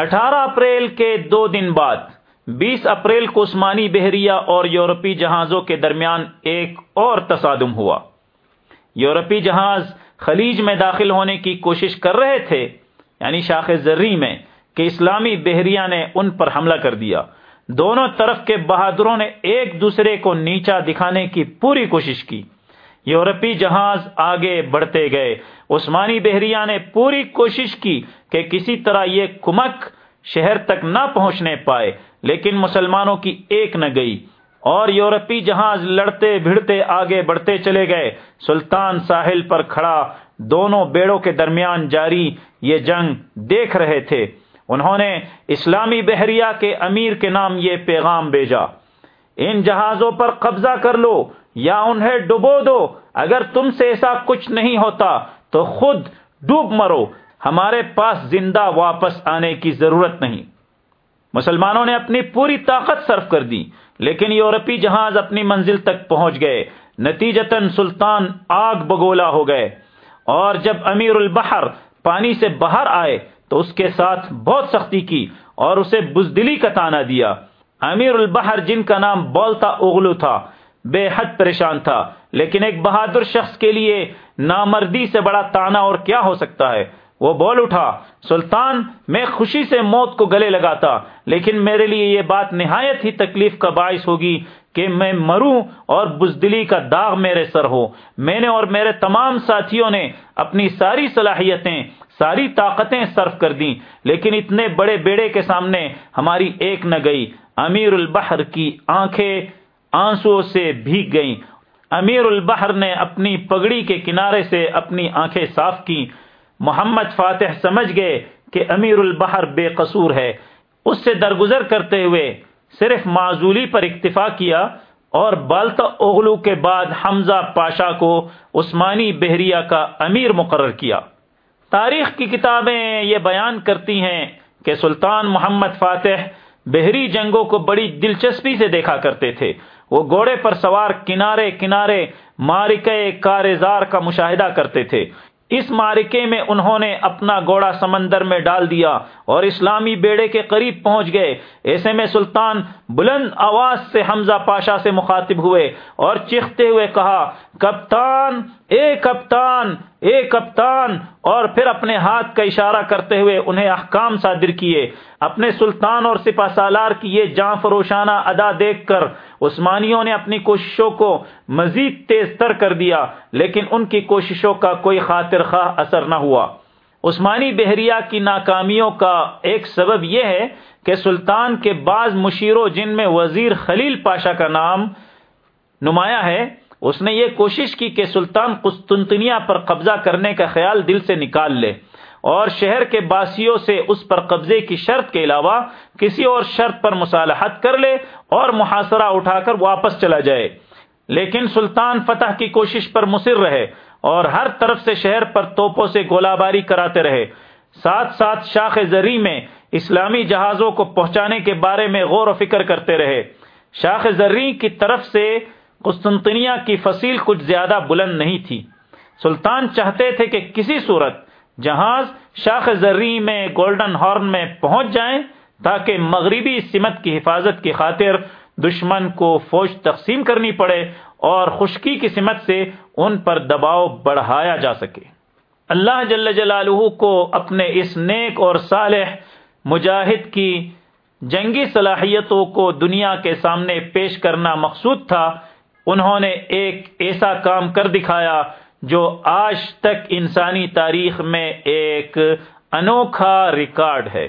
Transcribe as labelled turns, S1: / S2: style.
S1: اٹھارہ اپریل کے دو دن بعد، بیس اپریل کو عثمانی بحریہ اور یورپی جہازوں کے درمیان ایک اور تصادم ہوا۔ یورپی جہاز خلیج میں داخل ہونے کی کوشش کر رہے تھے یعنی شاخ زرری میں، کہ اسلامی بحریہ نے ان پر حملہ کر دیا۔ دونوں طرف کے بہادروں نے ایک دوسرے کو نیچا دکھانے کی پوری کوشش کی۔ یورپی جہاز آگے بڑھتے گئے۔ عثمانی بحریہ نے پوری کوشش کی کہ کسی طرح یہ کمک شہر تک نہ پہنچنے پائے، لیکن مسلمانوں کی ایک نہ گئی۔ اور یورپی جہاز لڑتے بھڑتے آگے بڑھتے چلے گئے۔ سلطان ساحل پر کھڑا دونوں بیڑوں کے درمیان جاری یہ جنگ دیکھ رہے تھے۔ انہوں نے اسلامی بحریہ کے امیر کے نام یہ پیغام بھیجا۔ ان جہازوں پر قبضہ کر لو۔ یا انہیں ڈبو دو۔ اگر تم سے ایسا کچھ نہیں ہوتا تو خود ڈوب مرو۔ ہمارے پاس زندہ واپس آنے کی ضرورت نہیں۔ مسلمانوں نے اپنی پوری طاقت صرف کر دی، لیکن یورپی جہاز اپنی منزل تک پہنچ گئے۔ نتیجتاً سلطان آگ بگولا ہو گئے۔ اور جب امیر البحر پانی سے باہر آئے تو اس کے ساتھ بہت سختی کی اور اسے بزدلی کا تانا دیا۔ امیر البحر جن کا نام بولتا اغلو تھا بے حد پریشان تھا، لیکن ایک بہادر شخص کے لیے نامردی سے بڑا تانا اور کیا ہو سکتا ہے؟ وہ بول اٹھا، سلطان، میں خوشی سے موت کو گلے لگاتا، لیکن میرے لیے یہ بات نہایت ہی تکلیف کا باعث ہوگی کہ میں مروں اور بزدلی کا داغ میرے سر ہو۔ میں نے اور میرے تمام ساتھیوں نے اپنی ساری صلاحیتیں، ساری طاقتیں صرف کر دیں، لیکن اتنے بڑے بیڑے کے سامنے ہماری ایک نہ گئی، امیر البحر کی آنکھیں آنسو سے بھیگ گئیں۔ امیر البحر نے اپنی پگڑی کے کنارے سے اپنی آنکھیں صاف کی محمد فاتح سمجھ گئے کہ امیر البحر بے قصور ہے۔ اس سے درگزر کرتے ہوئے صرف معذولی پر اکتفا کیا اور بالتا اغلو کے بعد حمزہ پاشا کو عثمانی بحریہ کا امیر مقرر کیا۔ تاریخ کی کتابیں یہ بیان کرتی ہیں کہ سلطان محمد فاتح بحری جنگوں کو بڑی دلچسپی سے دیکھا کرتے تھے۔ وہ گھوڑے پر سوار کنارے کنارے مارکے کارزار کا مشاہدہ کرتے تھے۔ اس مارکے میں انہوں نے اپنا گوڑا سمندر میں ڈال دیا اور اسلامی بیڑے کے قریب پہنچ گئے۔ ایسے میں سلطان بلند آواز سے حمزہ پاشا سے مخاطب ہوئے اور چیختے ہوئے کہا، کپتان، اے کپتان اے کپتان! اور پھر اپنے ہاتھ کا اشارہ کرتے ہوئے انہیں احکام صادر کیے۔ اپنے سلطان اور سپا سالار کی یہ جان فروشانہ ادا دیکھ کر عثمانیوں نے اپنی کوششوں کو مزید تیز تر کر دیا، لیکن ان کی کوششوں کا کوئی خاطر خواہ اثر نہ ہوا۔ عثمانی بحریہ کی ناکامیوں کا ایک سبب یہ ہے کہ سلطان کے بعض مشیروں جن میں وزیر خلیل پاشا کا نام نمایاں ہے اس نے یہ کوشش کی کہ سلطان قسطنطنیہ پر قبضہ کرنے کا خیال دل سے نکال لے اور شہر کے باسیوں سے اس پر قبضے کی شرط کے علاوہ کسی اور شرط پر مصالحت کر لے اور محاصرہ اٹھا کر واپس چلا جائے۔ لیکن سلطان فتح کی کوشش پر مصر رہے اور ہر طرف سے شہر پر توپوں سے گولہ باری کراتے رہے۔ ساتھ ساتھ شاخ زری میں اسلامی جہازوں کو پہنچانے کے بارے میں غور و فکر کرتے رہے۔ شاخ زری کی طرف سے قسطنطنیہ کی فصیل کچھ زیادہ بلند نہیں تھی۔ سلطان چاہتے تھے کہ کسی صورت جہاز شاخ زری میں گولڈن ہارن میں پہنچ جائیں تاکہ مغربی سمت کی حفاظت کی خاطر دشمن کو فوج تقسیم کرنی پڑے اور خشکی کی سمت سے ان پر دباؤ بڑھایا جا سکے۔ اللہ جل جلالہ کو اپنے اس نیک اور صالح مجاہد کی جنگی صلاحیتوں کو دنیا کے سامنے پیش کرنا مقصود تھا۔ انہوں نے ایک ایسا کام کر دکھایا جو آج تک انسانی تاریخ میں ایک انوکھا ریکارڈ ہے۔